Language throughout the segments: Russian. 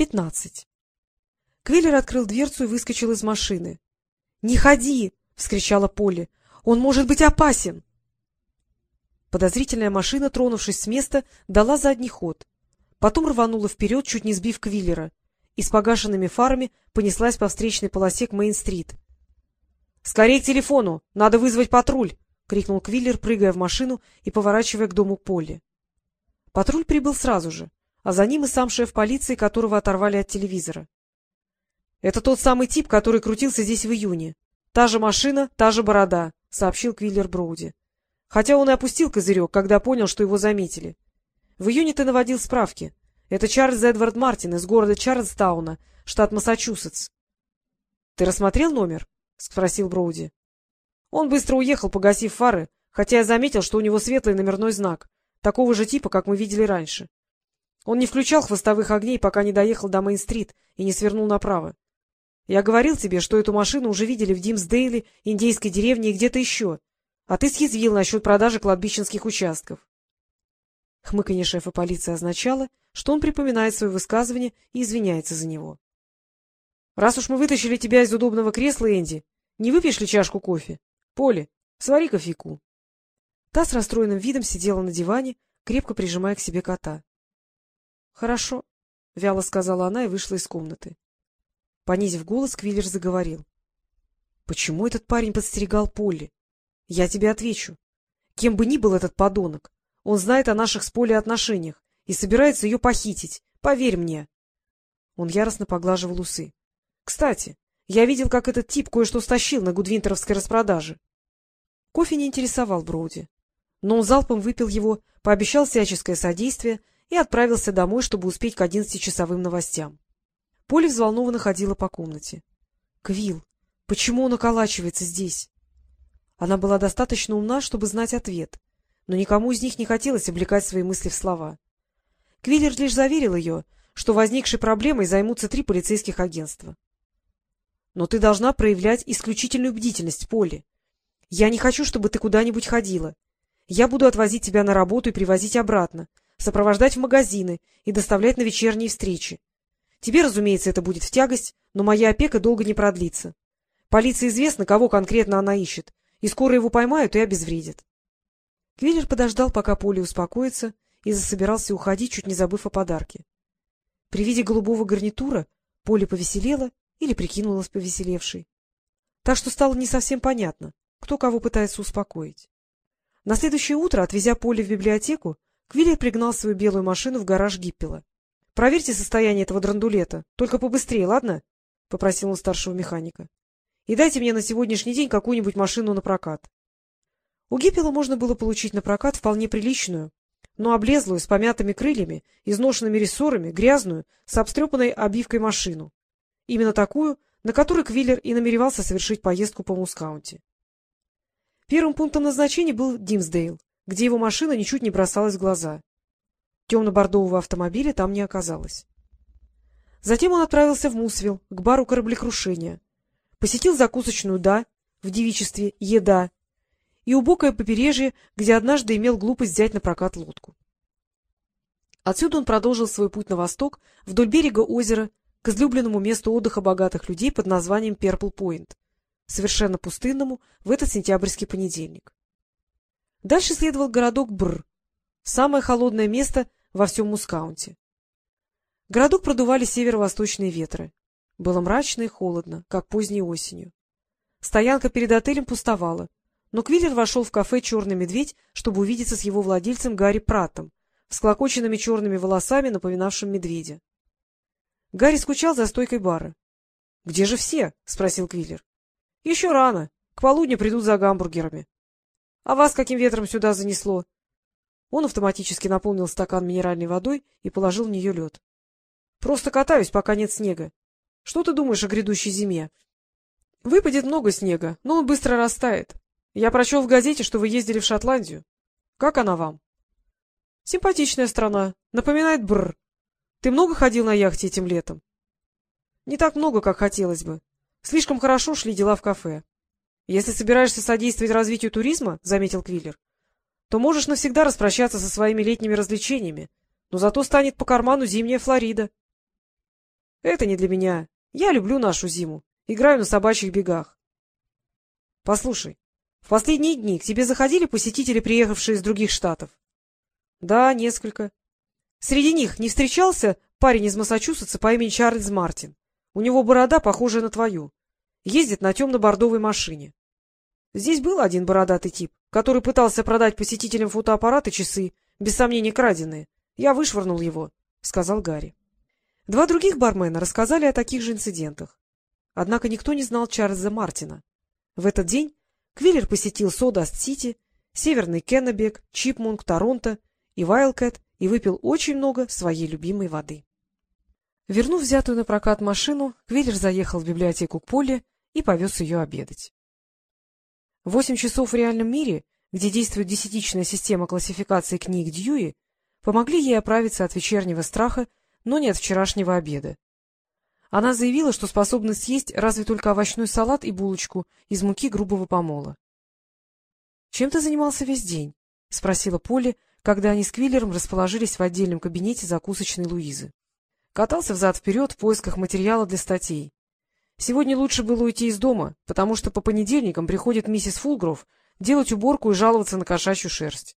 Пятнадцать. Квиллер открыл дверцу и выскочил из машины. — Не ходи! — вскричала Полли. — Он может быть опасен! Подозрительная машина, тронувшись с места, дала задний ход. Потом рванула вперед, чуть не сбив Квиллера, и с погашенными фарами понеслась по встречной полосе к Мейн-стрит. — Скорей к телефону! Надо вызвать патруль! — крикнул Квиллер, прыгая в машину и поворачивая к дому Полли. Патруль прибыл сразу же а за ним и сам шеф полиции, которого оторвали от телевизора. — Это тот самый тип, который крутился здесь в июне. Та же машина, та же борода, — сообщил Квиллер Броуди. Хотя он и опустил козырек, когда понял, что его заметили. В июне ты наводил справки. Это Чарльз Эдвард Мартин из города Чарльстауна, штат Массачусетс. — Ты рассмотрел номер? — спросил Броуди. Он быстро уехал, погасив фары, хотя я заметил, что у него светлый номерной знак, такого же типа, как мы видели раньше. Он не включал хвостовых огней, пока не доехал до Мейн-стрит и не свернул направо. Я говорил тебе, что эту машину уже видели в Димсдейле, индейской деревне и где-то еще, а ты съязвил насчет продажи кладбищенских участков. Хмыканье шефа полиции означало, что он припоминает свое высказывание и извиняется за него. — Раз уж мы вытащили тебя из удобного кресла, Энди, не выпьешь ли чашку кофе? Поле, свари кофейку. Та с расстроенным видом сидела на диване, крепко прижимая к себе кота. — Хорошо, — вяло сказала она и вышла из комнаты. Понизив голос, Квиллер заговорил. — Почему этот парень подстерегал Полли? Я тебе отвечу. Кем бы ни был этот подонок, он знает о наших с Полли отношениях и собирается ее похитить, поверь мне. Он яростно поглаживал усы. — Кстати, я видел, как этот тип кое-что стащил на гудвинтеровской распродаже. Кофе не интересовал Броуди, но он залпом выпил его, пообещал всяческое содействие и отправился домой, чтобы успеть к одиннадцатичасовым новостям. Поля взволнованно ходила по комнате. — Квилл, почему он околачивается здесь? Она была достаточно умна, чтобы знать ответ, но никому из них не хотелось облекать свои мысли в слова. Квиллер лишь заверил ее, что возникшей проблемой займутся три полицейских агентства. — Но ты должна проявлять исключительную бдительность, Полли. Я не хочу, чтобы ты куда-нибудь ходила. Я буду отвозить тебя на работу и привозить обратно, сопровождать в магазины и доставлять на вечерние встречи. Тебе, разумеется, это будет в тягость, но моя опека долго не продлится. Полиции известно, кого конкретно она ищет, и скоро его поймают и обезвредят. Квиллер подождал, пока Поли успокоится, и засобирался уходить, чуть не забыв о подарке. При виде голубого гарнитура Поли повеселела или прикинулась повеселевшей. Так что стало не совсем понятно, кто кого пытается успокоить. На следующее утро, отвезя Поли в библиотеку, Квиллер пригнал свою белую машину в гараж Гиппела. — Проверьте состояние этого драндулета. Только побыстрее, ладно? — попросил он старшего механика. — И дайте мне на сегодняшний день какую-нибудь машину на прокат. У Гиппела можно было получить на прокат вполне приличную, но облезлую, с помятыми крыльями, изношенными рессорами, грязную, с обстрепанной обивкой машину. Именно такую, на которой Квиллер и намеревался совершить поездку по Мускаунти. Первым пунктом назначения был Димсдейл, где его машина ничуть не бросалась в глаза. Темно-бордового автомобиля там не оказалось. Затем он отправился в Мусвилл, к бару кораблекрушения. Посетил закусочную «Да» в девичестве «Еда» и убокое побережье, где однажды имел глупость взять на прокат лодку. Отсюда он продолжил свой путь на восток, вдоль берега озера, к излюбленному месту отдыха богатых людей под названием Перпл-Пойнт, совершенно пустынному в этот сентябрьский понедельник. Дальше следовал городок Бр, самое холодное место во всем Мускаунте. Городок продували северо-восточные ветры. Было мрачно и холодно, как поздней осенью. Стоянка перед отелем пустовала, но Квиллер вошел в кафе «Черный медведь», чтобы увидеться с его владельцем Гарри Праттом, всклокоченными черными волосами, напоминавшим медведя. Гарри скучал за стойкой бара. — Где же все? — спросил Квиллер. — Еще рано. К полудню придут за гамбургерами. — А вас каким ветром сюда занесло? Он автоматически наполнил стакан минеральной водой и положил в нее лед. — Просто катаюсь, пока нет снега. Что ты думаешь о грядущей зиме? — Выпадет много снега, но он быстро растает. Я прочел в газете, что вы ездили в Шотландию. Как она вам? — Симпатичная страна. Напоминает Бр. Ты много ходил на яхте этим летом? — Не так много, как хотелось бы. Слишком хорошо шли дела в кафе. Если собираешься содействовать развитию туризма, — заметил Квиллер, — то можешь навсегда распрощаться со своими летними развлечениями, но зато станет по карману зимняя Флорида. — Это не для меня. Я люблю нашу зиму. Играю на собачьих бегах. — Послушай, в последние дни к тебе заходили посетители, приехавшие из других штатов? — Да, несколько. Среди них не встречался парень из Массачусетса по имени Чарльз Мартин. У него борода похожая на твою. Ездит на темно-бордовой машине. Здесь был один бородатый тип, который пытался продать посетителям фотоаппарат и часы, без сомнения краденые. Я вышвырнул его, — сказал Гарри. Два других бармена рассказали о таких же инцидентах. Однако никто не знал Чарльза Мартина. В этот день Квиллер посетил Содаст-Сити, Северный Кеннебек, Чипмунг, Торонто и Вайлкэт и выпил очень много своей любимой воды. Вернув взятую на прокат машину, Квиллер заехал в библиотеку к Поле и повез ее обедать. Восемь часов в реальном мире, где действует десятичная система классификации книг Дьюи, помогли ей оправиться от вечернего страха, но не от вчерашнего обеда. Она заявила, что способна съесть разве только овощной салат и булочку из муки грубого помола. — Чем ты занимался весь день? — спросила Полли, когда они с Квиллером расположились в отдельном кабинете закусочной Луизы. Катался взад-вперед в поисках материала для статей. Сегодня лучше было уйти из дома, потому что по понедельникам приходит миссис Фулгров делать уборку и жаловаться на кошачью шерсть.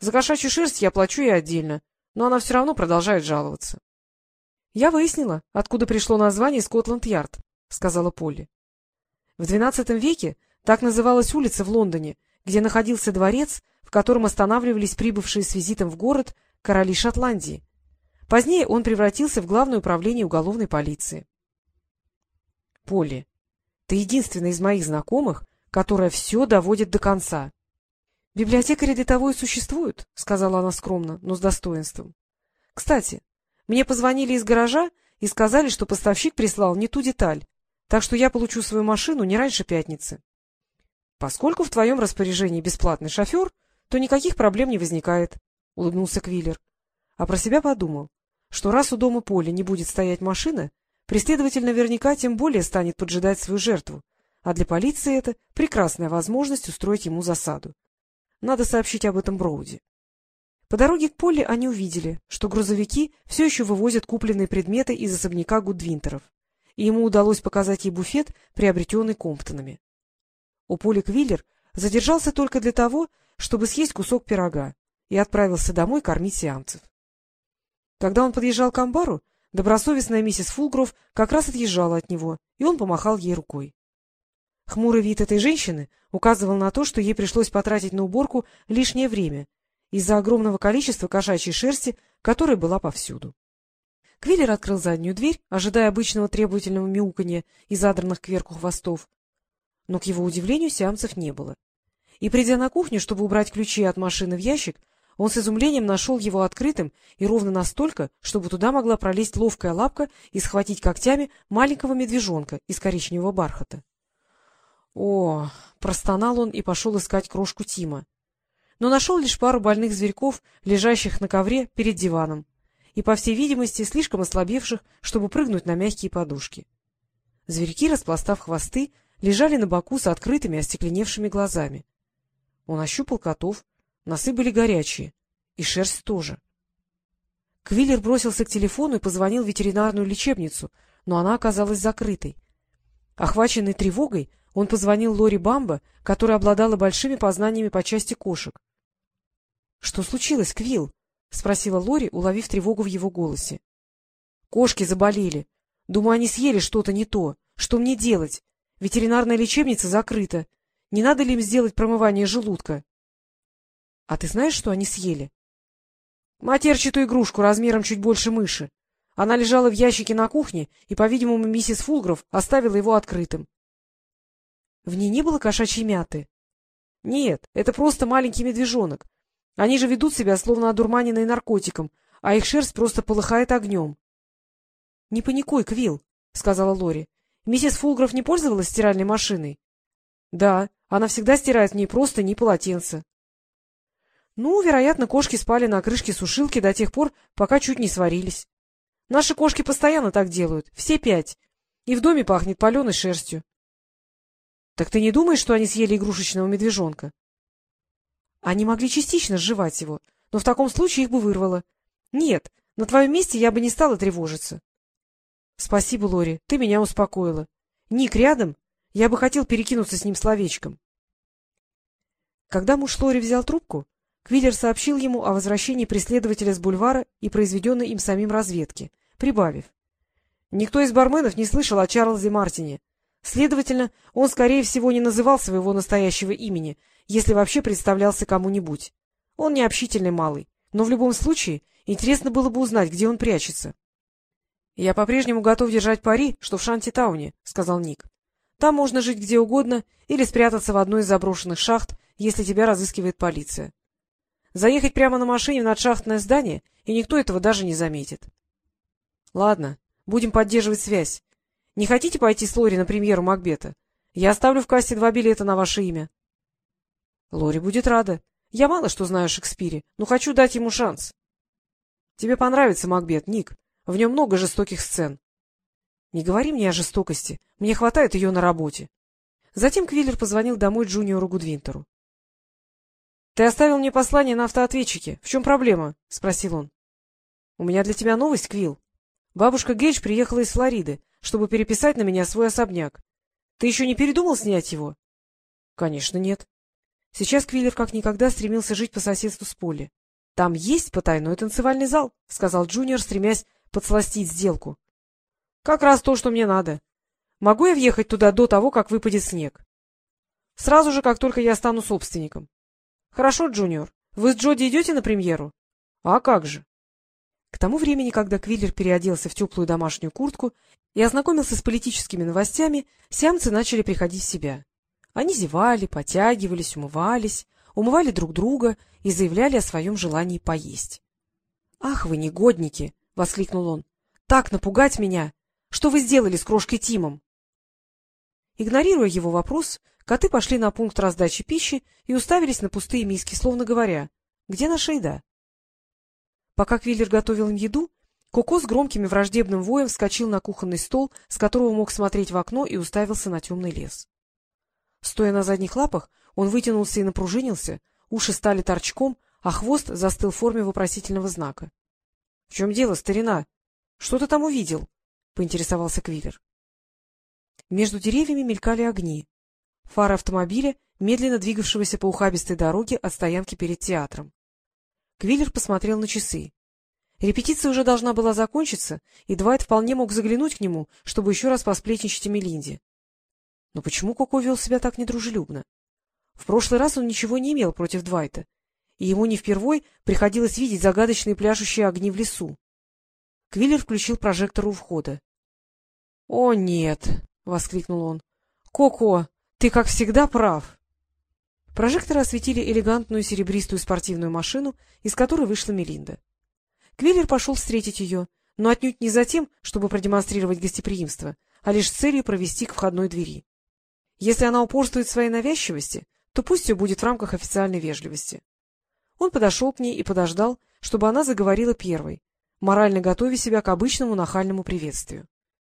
За кошачью шерсть я плачу ей отдельно, но она все равно продолжает жаловаться. — Я выяснила, откуда пришло название Скотланд-Ярд, — сказала Полли. В XII веке так называлась улица в Лондоне, где находился дворец, в котором останавливались прибывшие с визитом в город короли Шотландии. Позднее он превратился в главное управление уголовной полиции. — Полли, ты единственная из моих знакомых, которая все доводит до конца. — Библиотекари для того и существуют, — сказала она скромно, но с достоинством. — Кстати, мне позвонили из гаража и сказали, что поставщик прислал не ту деталь, так что я получу свою машину не раньше пятницы. Поскольку в твоем распоряжении бесплатный шофер, то никаких проблем не возникает, — улыбнулся Квиллер. А про себя подумал, что раз у дома Поля не будет стоять машина, преследователь наверняка тем более станет поджидать свою жертву, а для полиции это прекрасная возможность устроить ему засаду. Надо сообщить об этом Броуди. По дороге к Полли они увидели, что грузовики все еще вывозят купленные предметы из особняка Гудвинтеров, и ему удалось показать ей буфет, приобретенный Комптонами. У Поли Квиллер задержался только для того, чтобы съесть кусок пирога, и отправился домой кормить сиамцев. Когда он подъезжал к амбару, добросовестная миссис Фулгров как раз отъезжала от него, и он помахал ей рукой. Хмурый вид этой женщины указывал на то, что ей пришлось потратить на уборку лишнее время — из-за огромного количества кошачьей шерсти, которая была повсюду. Квиллер открыл заднюю дверь, ожидая обычного требовательного мяуканья и задранных кверху хвостов. Но, к его удивлению, сеансов не было. И, придя на кухню, чтобы убрать ключи от машины в ящик, он с изумлением нашел его открытым и ровно настолько, чтобы туда могла пролезть ловкая лапка и схватить когтями маленького медвежонка из коричневого бархата. — О! — простонал он и пошел искать крошку Тима но нашел лишь пару больных зверьков, лежащих на ковре перед диваном, и, по всей видимости, слишком ослабевших, чтобы прыгнуть на мягкие подушки. Зверьки, распластав хвосты, лежали на боку с открытыми остекленевшими глазами. Он ощупал котов, носы были горячие, и шерсть тоже. Квиллер бросился к телефону и позвонил в ветеринарную лечебницу, но она оказалась закрытой. Охваченный тревогой, он позвонил Лори Бамбо, которая обладала большими познаниями по части кошек. — Что случилось, Квилл? — спросила Лори, уловив тревогу в его голосе. — Кошки заболели. Думаю, они съели что-то не то. Что мне делать? Ветеринарная лечебница закрыта. Не надо ли им сделать промывание желудка? — А ты знаешь, что они съели? — Матерчатую игрушку размером чуть больше мыши. Она лежала в ящике на кухне, и, по-видимому, миссис Фулгров оставила его открытым. — В ней не было кошачьей мяты? — Нет, это просто маленький медвежонок. Они же ведут себя, словно одурманенные наркотиком, а их шерсть просто полыхает огнем. — Не паникуй, Квилл, — сказала Лори. — Миссис Фулгров не пользовалась стиральной машиной? — Да, она всегда стирает в ней просто не полотенце. — Ну, вероятно, кошки спали на крышке сушилки до тех пор, пока чуть не сварились. Наши кошки постоянно так делают, все пять, и в доме пахнет паленой шерстью. — Так ты не думаешь, что они съели игрушечного медвежонка? Они могли частично сживать его, но в таком случае их бы вырвало. Нет, на твоем месте я бы не стала тревожиться. — Спасибо, Лори, ты меня успокоила. Ник рядом? Я бы хотел перекинуться с ним словечком. Когда муж Лори взял трубку, Квиллер сообщил ему о возвращении преследователя с бульвара и произведенной им самим разведке, прибавив. Никто из барменов не слышал о Чарльзе Мартине. Следовательно, он, скорее всего, не называл своего настоящего имени, если вообще представлялся кому-нибудь. Он не общительный малый, но в любом случае интересно было бы узнать, где он прячется. — Я по-прежнему готов держать пари, что в Шанти-тауне, — сказал Ник. — Там можно жить где угодно или спрятаться в одной из заброшенных шахт, если тебя разыскивает полиция. Заехать прямо на машине в надшахтное здание, и никто этого даже не заметит. — Ладно, будем поддерживать связь. Не хотите пойти с Лори на премьеру Макбета? Я оставлю в кассе два билета на ваше имя. — Лори будет рада. Я мало что знаю о Шекспире, но хочу дать ему шанс. — Тебе понравится Макбет, Ник. В нем много жестоких сцен. — Не говори мне о жестокости. Мне хватает ее на работе. Затем Квиллер позвонил домой Джуниору Гудвинтеру. — Ты оставил мне послание на автоответчике. В чем проблема? — спросил он. — У меня для тебя новость, Квилл. Бабушка Гейдж приехала из Флориды, чтобы переписать на меня свой особняк. Ты еще не передумал снять его? — Конечно, нет. Сейчас Квиллер как никогда стремился жить по соседству с Полли. — Там есть потайной танцевальный зал, — сказал Джуниор, стремясь подсластить сделку. — Как раз то, что мне надо. Могу я въехать туда до того, как выпадет снег? — Сразу же, как только я стану собственником. — Хорошо, Джуниор. Вы с Джоди идете на премьеру? — А как же? К тому времени, когда Квиллер переоделся в теплую домашнюю куртку и ознакомился с политическими новостями, сиамцы начали приходить в себя. Они зевали, потягивались, умывались, умывали друг друга и заявляли о своем желании поесть. — Ах вы негодники! — воскликнул он. — Так напугать меня! Что вы сделали с крошкой Тимом? Игнорируя его вопрос, Коты пошли на пункт раздачи пищи и уставились на пустые миски, словно говоря, где наша еда? Пока Квиллер готовил им еду, Коко с громким и враждебным воем вскочил на кухонный стол, с которого мог смотреть в окно, и уставился на темный лес. Стоя на задних лапах, он вытянулся и напружинился, уши стали торчком, а хвост застыл в форме вопросительного знака. — В чем дело, старина? Что ты там увидел? — поинтересовался Квиллер. Между деревьями мелькали огни фары автомобиля, медленно двигавшегося по ухабистой дороге от стоянки перед театром. Квиллер посмотрел на часы. Репетиция уже должна была закончиться, и Двайт вполне мог заглянуть к нему, чтобы еще раз посплетничать о Мелинде. Но почему Коко вел себя так недружелюбно? В прошлый раз он ничего не имел против Двайта, и ему не впервой приходилось видеть загадочные пляшущие огни в лесу. Квиллер включил прожектор у входа. — О, нет! — воскликнул он. — Коко, ты, как всегда, прав. Прожекторы осветили элегантную серебристую спортивную машину, из которой вышла Мелинда. Квиллер пошел встретить ее, но отнюдь не за тем, чтобы продемонстрировать гостеприимство, а лишь с целью провести к входной двери. Если она упорствует в своей навязчивости, то пусть все будет в рамках официальной вежливости. Он подошел к ней и подождал, чтобы она заговорила первой, морально готовя себя к обычному нахальному приветствию.